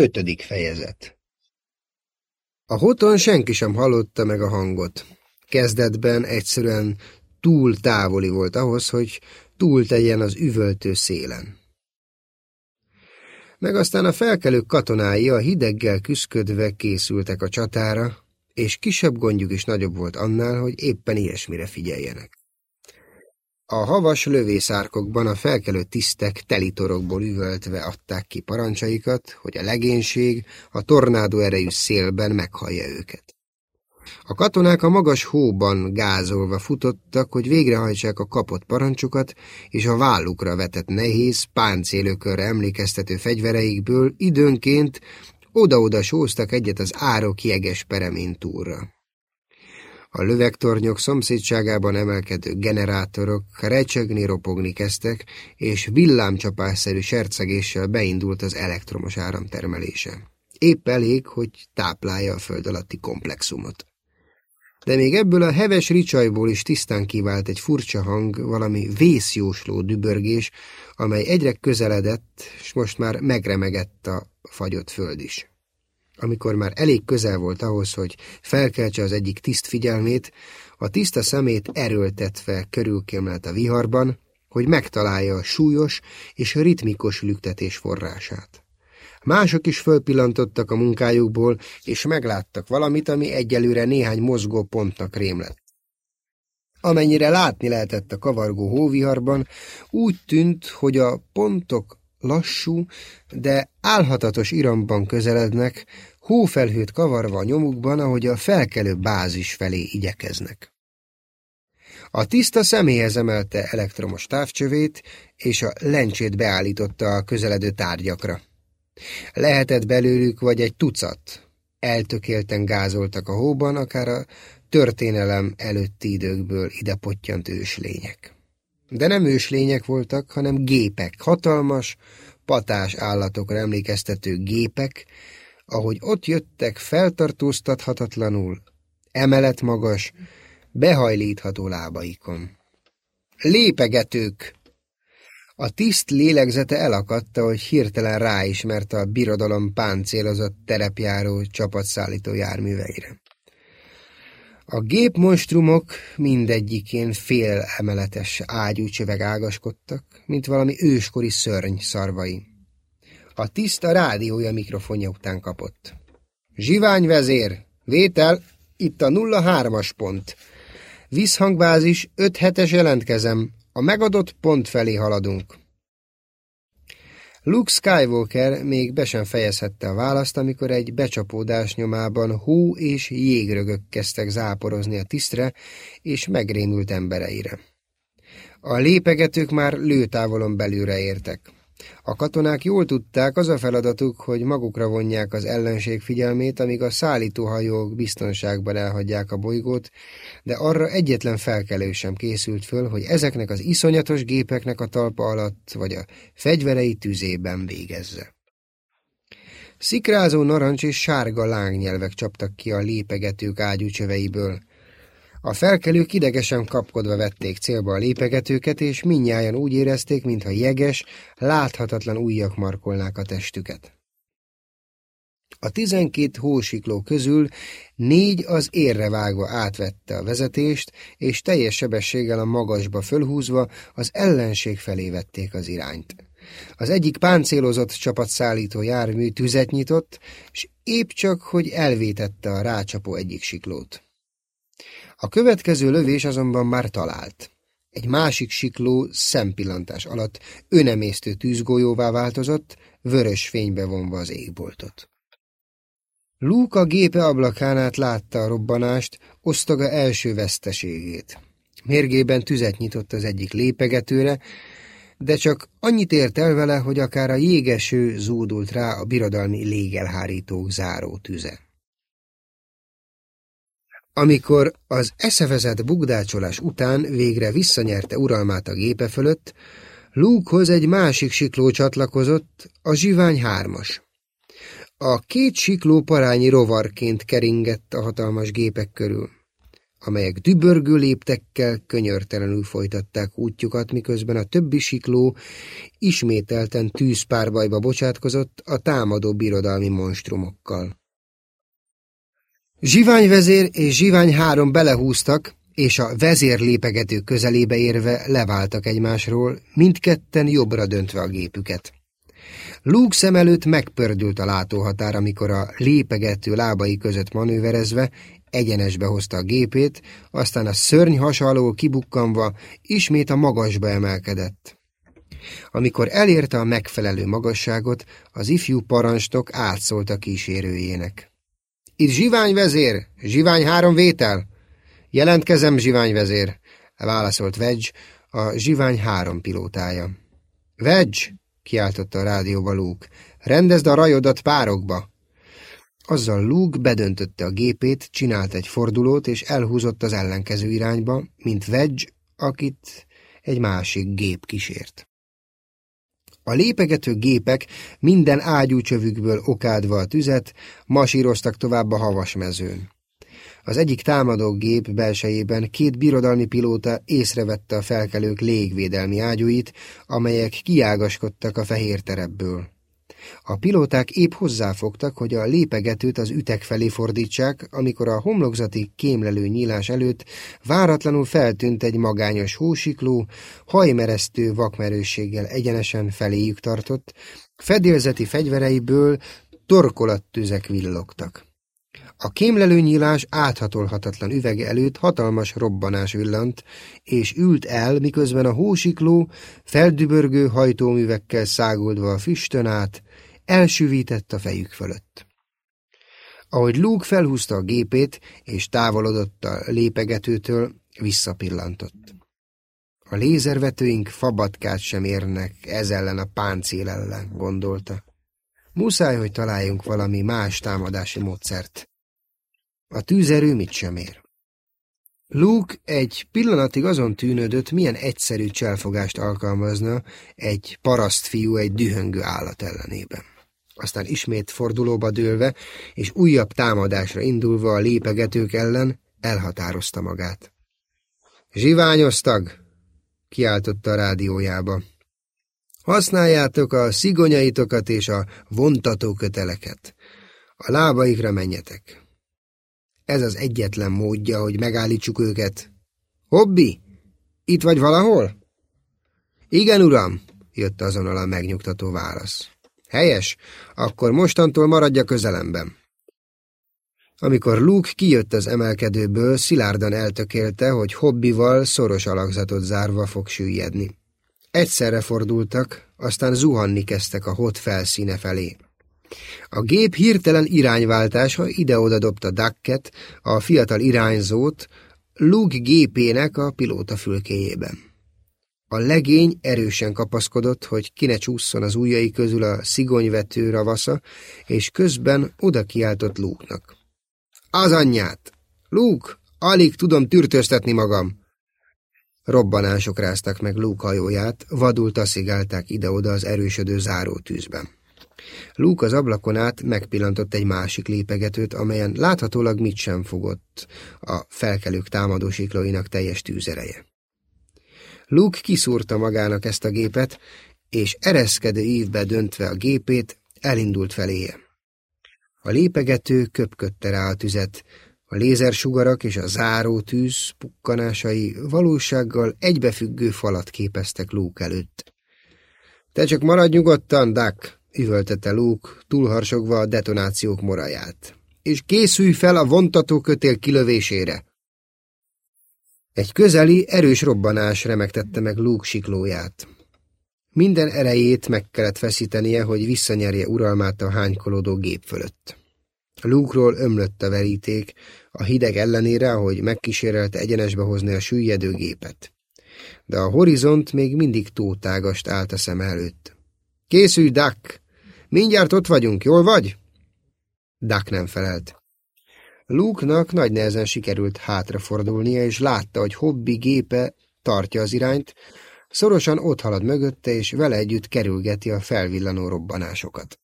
Ötödik fejezet A hoton senki sem hallotta meg a hangot. Kezdetben egyszerűen túl távoli volt ahhoz, hogy túl tegyen az üvöltő szélen. Meg aztán a felkelők katonái a hideggel küszködve készültek a csatára, és kisebb gondjuk is nagyobb volt annál, hogy éppen ilyesmire figyeljenek. A havas lövészárkokban a felkelő tisztek telitorokból üvöltve adták ki parancsaikat, hogy a legénység a tornádó erejű szélben meghallja őket. A katonák a magas hóban gázolva futottak, hogy végrehajtsák a kapott parancsokat, és a vállukra vetett nehéz, páncélökörre emlékeztető fegyvereikből időnként oda-oda sóztak egyet az árok jeges peremintúrra. A lövegtornyok szomszédságában emelkedő generátorok recsegni, ropogni kezdtek, és villámcsapásszerű sercegéssel beindult az elektromos áramtermelése. Épp elég, hogy táplálja a föld alatti komplexumot. De még ebből a heves ricsajból is tisztán kivált egy furcsa hang, valami vészjósló dübörgés, amely egyre közeledett, és most már megremegett a fagyott föld is. Amikor már elég közel volt ahhoz, hogy felkeltse az egyik tiszt figyelmét, a tiszta szemét erőltetve körülkémlelt a viharban, hogy megtalálja a súlyos és ritmikus lüktetés forrását. Mások is fölpillantottak a munkájukból, és megláttak valamit, ami egyelőre néhány mozgó pontnak rémlett. Amennyire látni lehetett a kavargó hóviharban, úgy tűnt, hogy a pontok lassú, de álhatatos iramban közelednek, hófelhőt kavarva a nyomukban, ahogy a felkelő bázis felé igyekeznek. A tiszta személyhez emelte elektromos távcsövét, és a lencsét beállította a közeledő tárgyakra. Lehetett belőlük vagy egy tucat. Eltökélten gázoltak a hóban, akár a történelem előtti időkből ide pottyant őslények. De nem őslények voltak, hanem gépek, hatalmas, patás állatokra emlékeztető gépek, ahogy ott jöttek feltartóztathatatlanul, emelet magas, behajlítható lábaikon. Lépegetők! A tiszt lélegzete elakadta, hogy hirtelen ráismerte a birodalom páncélozott terepjáró csapatszállító járműveire. A gépmonstrumok mindegyikén fél emeletes ágyú csöveg ágaskodtak, mint valami őskori szörny szarvai. A tiszta rádiója mikrofonja után kapott. Zsivány vezér, vétel, itt a 03-as pont. Visszhangbázis 5 hetes jelentkezem, a megadott pont felé haladunk. Luke Skywalker még be sem fejezhette a választ, amikor egy becsapódás nyomában hó és jégrögök kezdtek záporozni a tisztre és megrémült embereire. A lépegetők már lőtávolon belülre értek. A katonák jól tudták, az a feladatuk, hogy magukra vonják az ellenség figyelmét, amíg a szállítóhajók biztonságban elhagyják a bolygót, de arra egyetlen felkelő sem készült föl, hogy ezeknek az iszonyatos gépeknek a talpa alatt vagy a fegyverei tüzében végezze. Szikrázó narancs és sárga lángnyelvek csaptak ki a lépegetők ágyúcsöveiből, a felkelők idegesen kapkodva vették célba a lépegetőket, és minnyáján úgy érezték, mintha jeges, láthatatlan ujjak markolnák a testüket. A tizenkét hósikló közül négy az érre vágva átvette a vezetést, és teljes sebességgel a magasba fölhúzva az ellenség felé vették az irányt. Az egyik páncélozott csapatszállító jármű tüzet nyitott, és épp csak, hogy elvétette a rácsapó egyik siklót. A következő lövés azonban már talált. Egy másik sikló szempillantás alatt önemésztő tűzgolyóvá változott, vörös fénybe vonva az égboltot. Luke a gépe ablakán át látta a robbanást, osztaga első veszteségét. Mérgében tüzet nyitott az egyik lépegetőre, de csak annyit ért el vele, hogy akár a jégeső zúdult rá a birodalmi légelhárítók záró tüze. Amikor az eszevezett bugdácsolás után végre visszanyerte uralmát a gépe fölött, Lukehoz egy másik sikló csatlakozott, a zsivány hármas. A két sikló parányi rovarként keringett a hatalmas gépek körül. amelyek dübörgő léptekkel könyörtelenül folytatták útjukat, miközben a többi sikló ismételten tűzpárbajba bocsátkozott a támadó birodalmi monstrumokkal. Zsivány vezér és Zsivány három belehúztak, és a vezér lépegető közelébe érve leváltak egymásról, mindketten jobbra döntve a gépüket. Luke szem előtt megpördült a látóhatár, amikor a lépegető lábai között manőverezve egyenesbe hozta a gépét, aztán a szörny hasaló kibukkanva ismét a magasba emelkedett. Amikor elérte a megfelelő magasságot, az ifjú parancsnok átszólt a kísérőjének. Itt zsivány vezér, zsivány három vétel. Jelentkezem, zsivány vezér, válaszolt Vedge, a zsivány három pilótája. Vedge, kiáltotta a rádióba Luke, rendezd a rajodat párokba. Azzal Luke bedöntötte a gépét, csinált egy fordulót, és elhúzott az ellenkező irányba, mint Vedge, akit egy másik gép kísért. A lépegető gépek minden ágyúcsövükből okádva a tüzet, masíroztak tovább a havas mezőn. Az egyik támadó gép belsejében két birodalmi pilóta észrevette a felkelők légvédelmi ágyúit, amelyek kiágaskodtak a fehér terebből. A pilóták épp hozzáfogtak, hogy a lépegetőt az ütek felé fordítsák, amikor a homlokzati kémlelő nyílás előtt váratlanul feltűnt egy magányos hósikló, hajmeresztő vakmerősséggel egyenesen feléjük tartott, fedélzeti fegyvereiből torkolattüzek villogtak. A kémlelő nyílás áthatolhatatlan üvege előtt hatalmas robbanás villant, és ült el, miközben a hósikló, feldübörgő hajtóművekkel száguldva a füstön át, elsüvített a fejük fölött. Ahogy Luke felhúzta a gépét, és távolodott a lépegetőtől, visszapillantott. A lézervetőink fabatkát sem érnek ez ellen a páncél ellen, gondolta. Muszáj, hogy találjunk valami más támadási módszert. A tűzerő mit sem ér. Luke egy pillanatig azon tűnődött, milyen egyszerű cselfogást alkalmazna egy parasztfiú egy dühöngő állat ellenében. Aztán ismét fordulóba dőlve, és újabb támadásra indulva a lépegetők ellen elhatározta magát. Zsiványoztag! kiáltotta a rádiójába. Használjátok a szigonyaitokat és a vontatóköteleket. A lábaikra menjetek. Ez az egyetlen módja, hogy megállítsuk őket. Hobbi, itt vagy valahol? Igen, uram, jött azonnal a megnyugtató válasz. Helyes, akkor mostantól maradja közelemben. Amikor Luke kijött az emelkedőből, szilárdan eltökélte, hogy hobbival szoros alakzatot zárva fog süllyedni. Egyszerre fordultak, aztán zuhanni kezdtek a hot felszíne felé. A gép hirtelen irányváltása ide-oda dobta Ducket, a fiatal irányzót, Luke gépének a pilóta fülkéjében. A legény erősen kapaszkodott, hogy ki ne csúszson az ujjai közül a szigonyvető ravasza, és közben oda kiáltott Luke-nak. Az anyját! Luke, alig tudom tűrtőztetni magam! Robbanások ráztak meg Luke hajóját, vadul taszigálták ide-oda az erősödő zárótűzben. Luke az ablakon át megpillantott egy másik lépegetőt, amelyen láthatólag mit sem fogott a felkelők támadó siklóinak teljes tűzereje. Luke kiszúrta magának ezt a gépet, és ereszkedő ívbe döntve a gépét, elindult feléje. A lépegető köpködte rá a tüzet, a lézersugarak és a záró tűz pukkanásai valósággal egybefüggő falat képeztek Luke előtt. – Te csak maradj nyugodtan, Duck! üvöltette Luke, túlharsogva a detonációk moraját. És készülj fel a vontatókötél kilövésére! Egy közeli, erős robbanás remegtette meg Luke siklóját. Minden erejét meg kellett feszítenie, hogy visszanyerje uralmát a hánykolódó gép fölött. Luke-ról ömlött a veríték, a hideg ellenére, ahogy megkísérelte egyenesbe hozni a süllyedő gépet. De a horizont még mindig tótágast állt a szem előtt. Készülj, Duck! Mindjárt ott vagyunk, jól vagy? Duck nem felelt. Luke-nak nagy nehezen sikerült hátrafordulnia, és látta, hogy hobbi gépe tartja az irányt, szorosan ott halad mögötte, és vele együtt kerülgeti a felvillanó robbanásokat.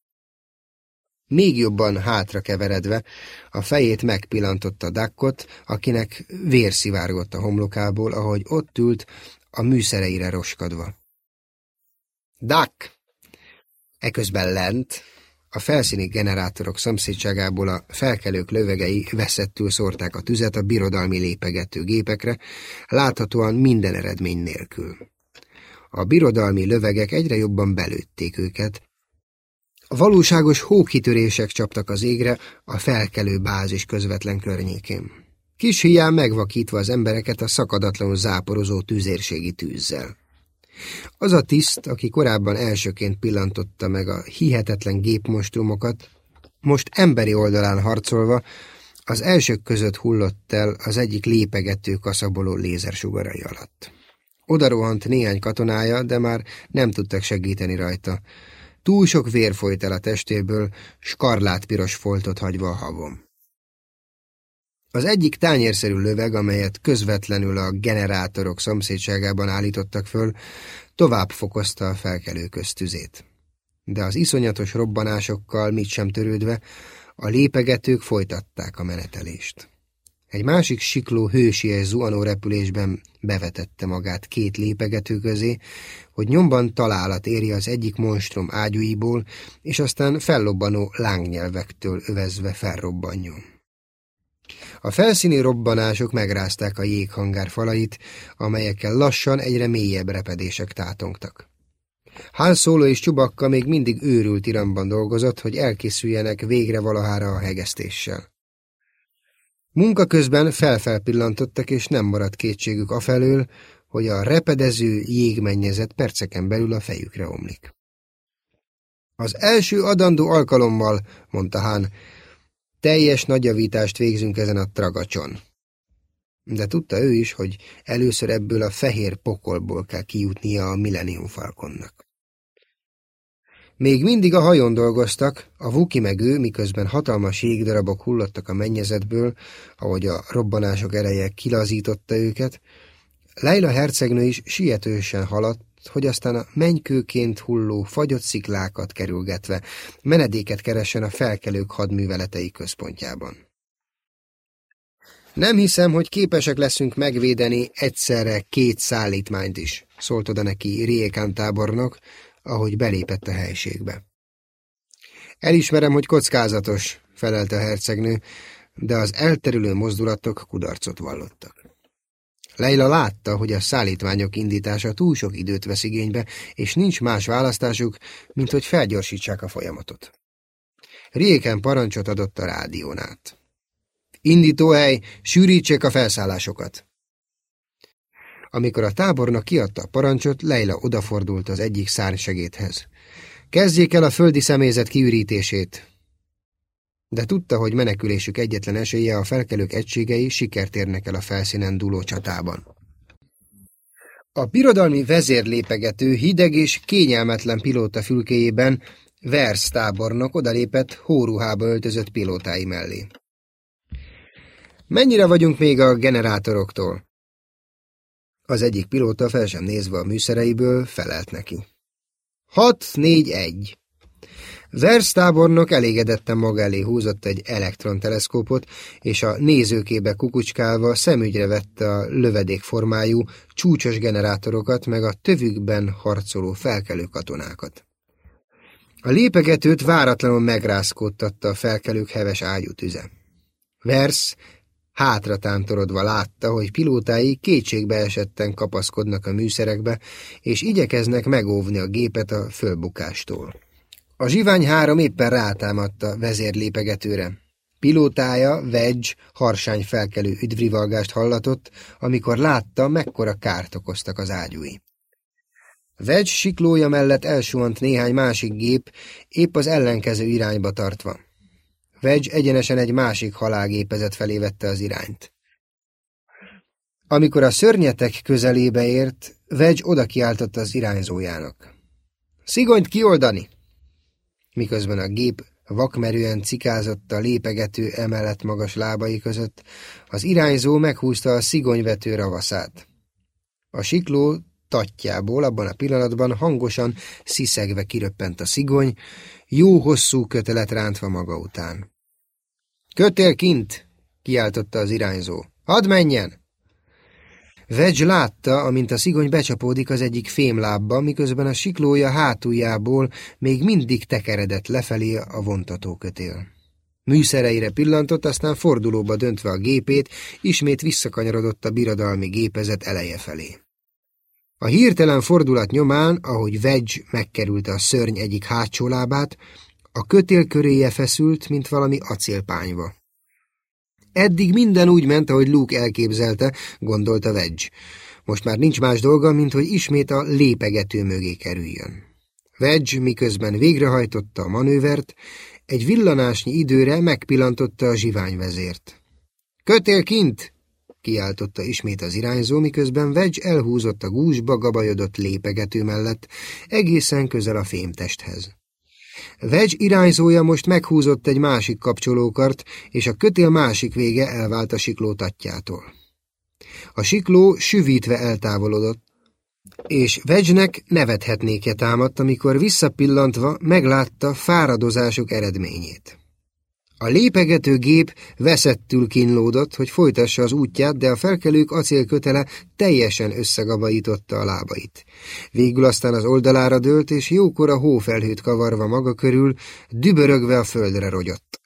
még jobban hátra keveredve, a fejét megpillantotta Dakkot, akinek vér szivárgott a homlokából, ahogy ott ült, a műszereire roskadva. Duck! Eközben lent, a felszíni generátorok szomszédságából a felkelők lövegei veszettül szórták a tüzet a birodalmi lépegető gépekre, láthatóan minden eredmény nélkül. A birodalmi lövegek egyre jobban belőtték őket, a valóságos hókitörések csaptak az égre a felkelő bázis közvetlen környékén. Kis hián megvakítva az embereket a szakadatlanul záporozó tüzérségi tűzzel. Az a tiszt, aki korábban elsőként pillantotta meg a hihetetlen gépmonstrumokat, most emberi oldalán harcolva, az elsők között hullott el az egyik lépegető kaszaboló lézersugarai alatt. Oda rohant néhány katonája, de már nem tudtak segíteni rajta. Túl sok vér folyt el a testéből, skarlátpiros foltot hagyva a havon. Az egyik tányérszerű löveg, amelyet közvetlenül a generátorok szomszédságában állítottak föl, tovább fokozta a felkelő köztüzét. De az iszonyatos robbanásokkal mit sem törődve, a lépegetők folytatták a menetelést. Egy másik sikló hősies zuhanó repülésben bevetette magát két lépegető közé, hogy nyomban találat érje az egyik monstrum ágyúiból, és aztán fellobbanó lángnyelvektől övezve felrobbanjon. A felszíni robbanások megrázták a jéghangár falait, amelyekkel lassan egyre mélyebb repedések tátongtak. Han Solo és Csubakka még mindig őrült iramban dolgozott, hogy elkészüljenek végre valahára a hegesztéssel. Munka közben felfelpillantottak, és nem maradt kétségük afelől, hogy a repedező jégmennyezet perceken belül a fejükre omlik. Az első adandó alkalommal, mondta Hán, teljes nagyjavítást végzünk ezen a tragacson. De tudta ő is, hogy először ebből a fehér pokolból kell kijutnia a Millennium Falconnak. Még mindig a hajón dolgoztak, a Vuki meg ő, miközben hatalmas jégdarabok hullottak a mennyezetből, ahogy a robbanások ereje kilazította őket. Leila hercegnő is sietősen haladt, hogy aztán a mennykőként hulló fagyott sziklákat kerülgetve menedéket keressen a felkelők hadműveletei központjában. Nem hiszem, hogy képesek leszünk megvédeni egyszerre két szállítmányt is, szólt oda neki Riekán tábornok, ahogy belépett a helységbe. Elismerem, hogy kockázatos, felelte a hercegnő, de az elterülő mozdulatok kudarcot vallottak. Leila látta, hogy a szállítmányok indítása túl sok időt vesz igénybe, és nincs más választásuk, mint hogy felgyorsítsák a folyamatot. Riéken parancsot adott a rádión át. Indítóhely, sűrítsék a felszállásokat! Amikor a tábornak kiadta a parancsot, Leila odafordult az egyik szárnysegédhez. Kezdjék el a földi személyzet kiürítését. De tudta, hogy menekülésük egyetlen esélye a felkelők egységei sikert érnek el a felszínen dúló csatában. A birodalmi vezérlépegető hideg és kényelmetlen pilóta fülkéjében Vers tábornok odalépett hóruhába öltözött pilótái mellé. Mennyire vagyunk még a generátoroktól? Az egyik pilóta fel sem nézve a műszereiből felelt neki. Hat, négy, egy. Zers tábornok elégedetten maga elé húzott egy elektronteleszkópot, és a nézőkébe kukucskálva szemügyre vette a lövedékformájú, csúcsos generátorokat, meg a tövükben harcoló felkelő katonákat. A lépegetőt váratlanul megrázkódtatta a felkelők heves ágyútüze. Vers Hátra tántorodva látta, hogy pilótái kétségbe esetten kapaszkodnak a műszerekbe, és igyekeznek megóvni a gépet a fölbukástól. A zsivány három éppen rátámadta vezérlépegetőre. Pilótája, Wedge, harsány felkelő üdvrivalgást hallatott, amikor látta, mekkora kárt okoztak az ágyúi. Wedge siklója mellett elsuhant néhány másik gép, épp az ellenkező irányba tartva. Wedge egyenesen egy másik halálgépezet felé vette az irányt. Amikor a szörnyetek közelébe ért, Wedge oda kiáltotta az irányzójának. Szigonyt kioldani! Miközben a gép vakmerően cikázott a lépegető emelet magas lábai között, az irányzó meghúzta a szigonyvető ravaszát. A sikló tatjából abban a pillanatban hangosan sziszegve kiröppent a szigony, jó hosszú kötelet rántva maga után. Kötél kint! kiáltotta az irányzó. Hadd menjen! Vedge látta, amint a szigony becsapódik az egyik fémlábba, miközben a siklója hátuljából még mindig tekeredett lefelé a vontatókötél. Műszereire pillantott, aztán fordulóba döntve a gépét, ismét visszakanyarodott a birodalmi gépezet eleje felé. A hirtelen fordulat nyomán, ahogy Vedge megkerülte a szörny egyik hátsó lábát, a kötél köréje feszült, mint valami acélpányva. Eddig minden úgy ment, ahogy Luke elképzelte, gondolta Vedge. Most már nincs más dolga, mint hogy ismét a lépegető mögé kerüljön. Vedge miközben végrehajtotta a manővert, egy villanásnyi időre megpillantotta a zsiványvezért. Kötél kint! kiáltotta ismét az irányzó, miközben Vedge elhúzott a gúzsba gabajodott lépegető mellett, egészen közel a fémtesthez. Vedge irányzója most meghúzott egy másik kapcsolókart, és a kötél másik vége elvált a sikló tatjától. A sikló süvítve eltávolodott, és Vegynek nevethetnéke támadt, amikor visszapillantva meglátta fáradozásuk eredményét. A lépegető gép veszettül kínlódott, hogy folytassa az útját, de a felkelők acélkötele teljesen összegabajította a lábait. Végül aztán az oldalára dőlt, és jókora hófelhőt kavarva maga körül, dübörögve a földre rogyott.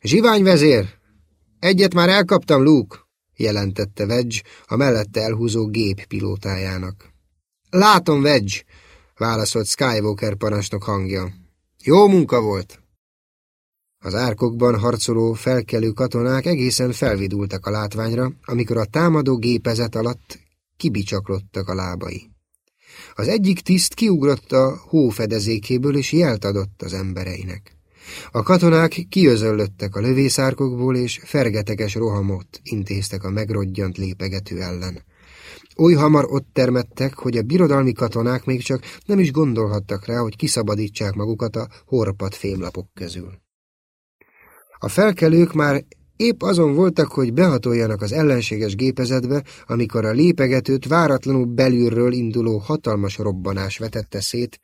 Zsivány vezér! Egyet már elkaptam, Luke! jelentette Vedge a mellette elhúzó gép pilótájának. Látom, Vedge! válaszolt Skywalker parancsnok hangja. Jó munka volt! Az árkokban harcoló, felkelő katonák egészen felvidultak a látványra, amikor a támadó gépezet alatt kibicsaklottak a lábai. Az egyik tiszt kiugrott a hófedezékéből, és jelt adott az embereinek. A katonák kiözöllöttek a lövészárkokból, és fergeteges rohamot intéztek a megrodjant lépegető ellen. Oly hamar ott termettek, hogy a birodalmi katonák még csak nem is gondolhattak rá, hogy kiszabadítsák magukat a horpat fémlapok közül. A felkelők már épp azon voltak, hogy behatoljanak az ellenséges gépezetbe, amikor a lépegetőt váratlanul belülről induló hatalmas robbanás vetette szét,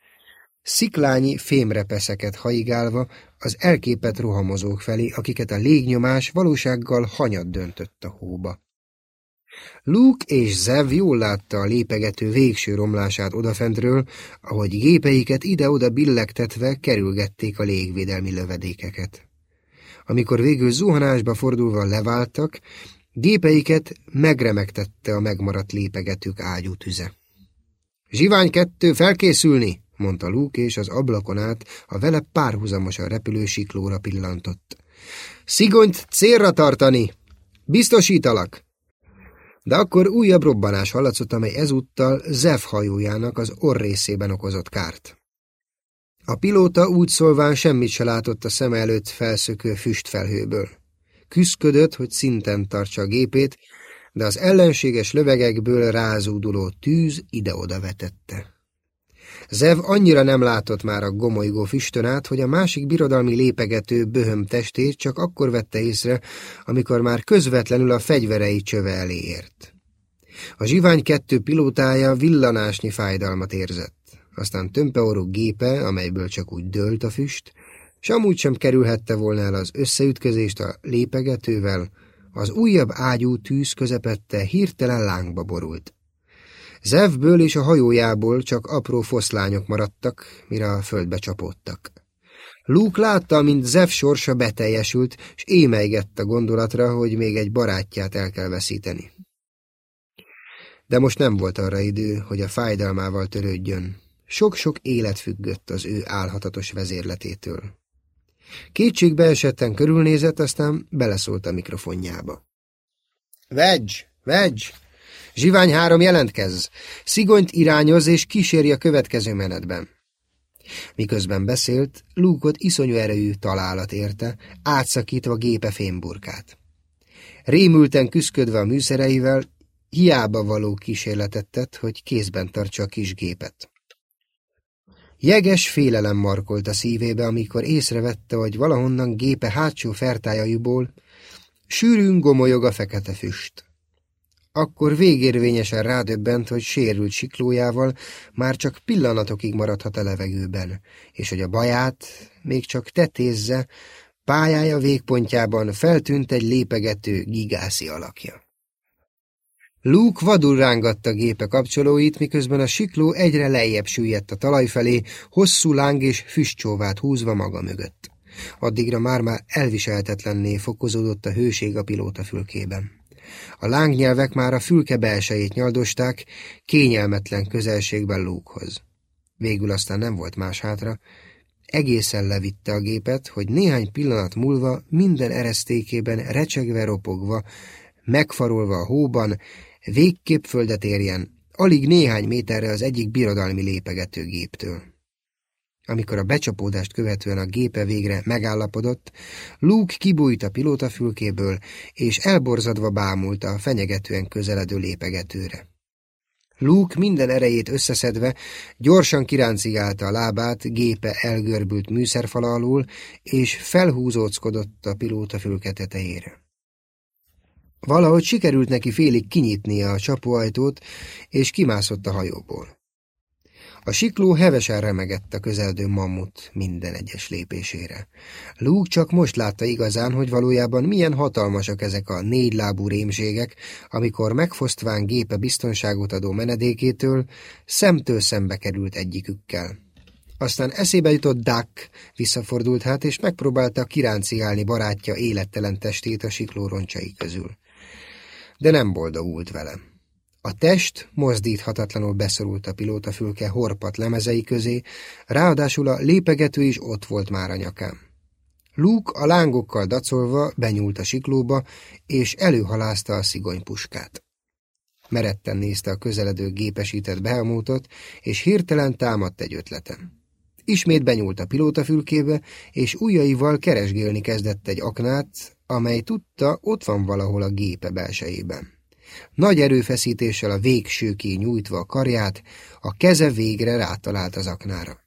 sziklányi fémrepeszeket haigálva az elképet rohamozók felé, akiket a légnyomás valósággal hanyat döntött a hóba. Luke és Zev jól látta a lépegető végső romlását odafentről, ahogy gépeiket ide-oda billegtetve kerülgették a légvédelmi lövedékeket amikor végül zuhanásba fordulva leváltak, gépeiket megremegtette a megmaradt lépegetők ágyú tüze. Zsivány kettő, felkészülni! mondta Luke, és az ablakon át a vele párhuzamosan repülő siklóra pillantott. Szigonyt célra tartani! Biztosítalak! De akkor újabb robbanás hallatszott, amely ezúttal Zev hajójának az orrészében okozott kárt. A pilóta úgy szólván semmit se látott a szem előtt felszökő füstfelhőből. Küszködött, hogy szinten tartsa a gépét, de az ellenséges lövegekből rázúduló tűz ide-oda vetette. Zev annyira nem látott már a gomolygó füstön át, hogy a másik birodalmi lépegető böhöm testét csak akkor vette észre, amikor már közvetlenül a fegyverei csöve elé ért. A zsivány kettő pilótája villanásnyi fájdalmat érzett aztán tömpeorú gépe, amelyből csak úgy dőlt a füst, s amúgy sem kerülhette volna el az összeütközést a lépegetővel, az újabb ágyú tűz közepette hirtelen lángba borult. Zevből és a hajójából csak apró foszlányok maradtak, mire a földbe csapódtak. Luke látta, mint Zev sorsa beteljesült, és émeigett a gondolatra, hogy még egy barátját el kell veszíteni. De most nem volt arra idő, hogy a fájdalmával törődjön. Sok-sok élet függött az ő álhatatos vezérletétől. Kétségbe esetten körülnézett, aztán beleszólt a mikrofonjába. Vedge! Vedge! Zsivány három jelentkez! Szigonyt irányoz és kíséri a következő menetben. Miközben beszélt, Lúkot iszonyú erejű találat érte, átszakítva gépe fémburkát. Rémülten küszködve a műszereivel, hiába való kísérletet tett, hogy kézben tartsa a kis gépet. Jeges félelem markolt a szívébe, amikor észrevette, hogy valahonnan gépe hátsó fertájaiból sűrűn gomolyog a fekete füst. Akkor végérvényesen rádöbbent, hogy sérült siklójával már csak pillanatokig maradhat a levegőben, és hogy a baját még csak tetézze, pályája végpontjában feltűnt egy lépegető gigászi alakja. Luke vadul rángatta gépe kapcsolóit, miközben a sikló egyre lejjebb süllyedt a talaj felé, hosszú láng és füstcsóvát húzva maga mögött. Addigra már-már elviselhetetlenné fokozódott a hőség a pilóta fülkében. A lángnyelvek már a fülke belsejét nyaldosták, kényelmetlen közelségben Lukehoz. Végül aztán nem volt más hátra, egészen levitte a gépet, hogy néhány pillanat múlva minden eresztékében recsegve ropogva, megfarolva a hóban, végképp földet érjen, alig néhány méterre az egyik birodalmi lépegető géptől. Amikor a becsapódást követően a gépe végre megállapodott, Luke kibújt a pilótafülkéből, és elborzadva bámulta a fenyegetően közeledő lépegetőre. Luke minden erejét összeszedve gyorsan kiráncigálta a lábát gépe elgörbült műszerfala alól, és felhúzóckodott a pilótafülke tetejére. Valahogy sikerült neki félig kinyitnia a csapóajtót, és kimászott a hajóból. A sikló hevesen remegett a közeldő mammut minden egyes lépésére. Luke csak most látta igazán, hogy valójában milyen hatalmasak ezek a négylábú rémségek, amikor megfosztván gépe biztonságot adó menedékétől szemtől szembe került egyikükkel. Aztán eszébe jutott Duck, visszafordult hát, és megpróbálta kiránciálni barátja élettelen testét a sikló roncsai közül de nem boldogult vele. A test mozdíthatatlanul beszorult a pilótafülke horpat lemezei közé, ráadásul a lépegető is ott volt már a nyakán. Luke a lángokkal dacolva benyúlt a siklóba, és előhalázta a szigonypuskát. Meretten nézte a közeledő gépesített behelmótot, és hirtelen támadt egy ötletem. Ismét benyúlt a pilótafülkébe, és ujjaival keresgélni kezdett egy aknát, amely tudta, ott van valahol a gépe belsejében. Nagy erőfeszítéssel a végsőké nyújtva a karját, a keze végre rátalált az aknára.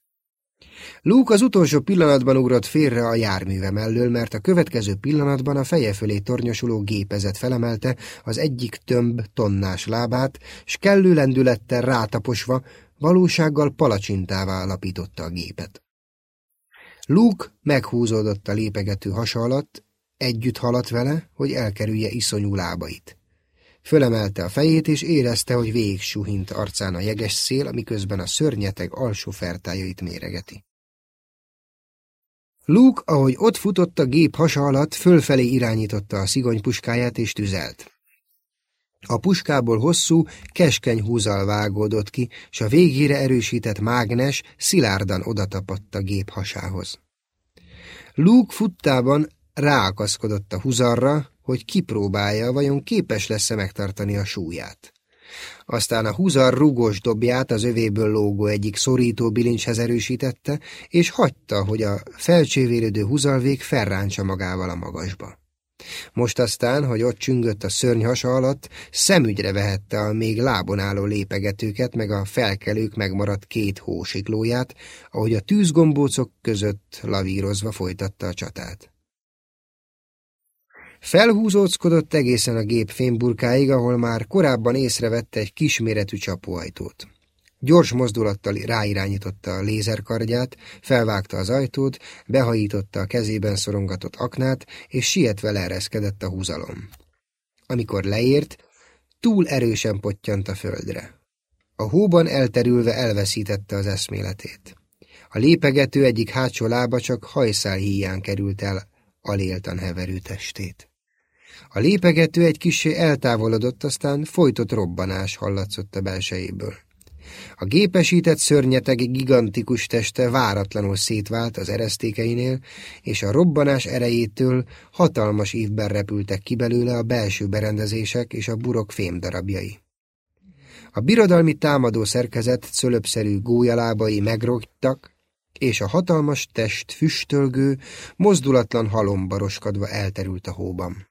Luke az utolsó pillanatban ugrott félre a járműve mellől, mert a következő pillanatban a feje fölé tornyosuló gépezet felemelte az egyik tömb tonnás lábát, s kellő lendülettel rátaposva, valósággal palacsintává alapította a gépet. Luke meghúzódott a lépegető hasa alatt, Együtt haladt vele, hogy elkerülje iszonyú lábait. Fölemelte a fejét, és érezte, hogy végig suhint arcán a jeges szél, amiközben a szörnyeteg alsó fertájait méregeti. Luke, ahogy ott futott a gép hasa alatt, fölfelé irányította a szigonypuskáját és tüzelt. A puskából hosszú, keskeny húzal vágódott ki, s a végére erősített mágnes szilárdan odatapadt a gép hasához. Luke futtában ráakaszkodott a huzarra, hogy kipróbálja, vajon képes lesz-e megtartani a súlyát. Aztán a húzar rugós dobját az övéből lógó egyik szorító bilincshez erősítette, és hagyta, hogy a felcsévélődő húzalvég felráncsa magával a magasba. Most aztán, hogy ott csüngött a szörny hasa alatt, szemügyre vehette a még lábon álló lépegetőket, meg a felkelők megmaradt két hósiklóját, ahogy a tűzgombócok között lavírozva folytatta a csatát. Felhúzóckodott egészen a gép fémburkáig, ahol már korábban észrevette egy kisméretű csapóajtót. Gyors mozdulattal ráirányította a lézerkardját, felvágta az ajtót, behajította a kezében szorongatott aknát, és sietve leereszkedett a húzalom. Amikor leért, túl erősen pottyant a földre. A hóban elterülve elveszítette az eszméletét. A lépegető egyik hátsó lába csak hajszál híján került el aléltan heverő testét. A lépegető egy kisé eltávolodott, aztán folytott robbanás hallatszott a belsejéből. A gépesített szörnyeteg gigantikus teste váratlanul szétvált az eresztékeinél, és a robbanás erejétől hatalmas ívben repültek ki belőle a belső berendezések és a burok fémdarabjai. A birodalmi támadó szerkezet cölöpszerű gólyalábai megrogtak, és a hatalmas test füstölgő, mozdulatlan halomba roskadva elterült a hóban.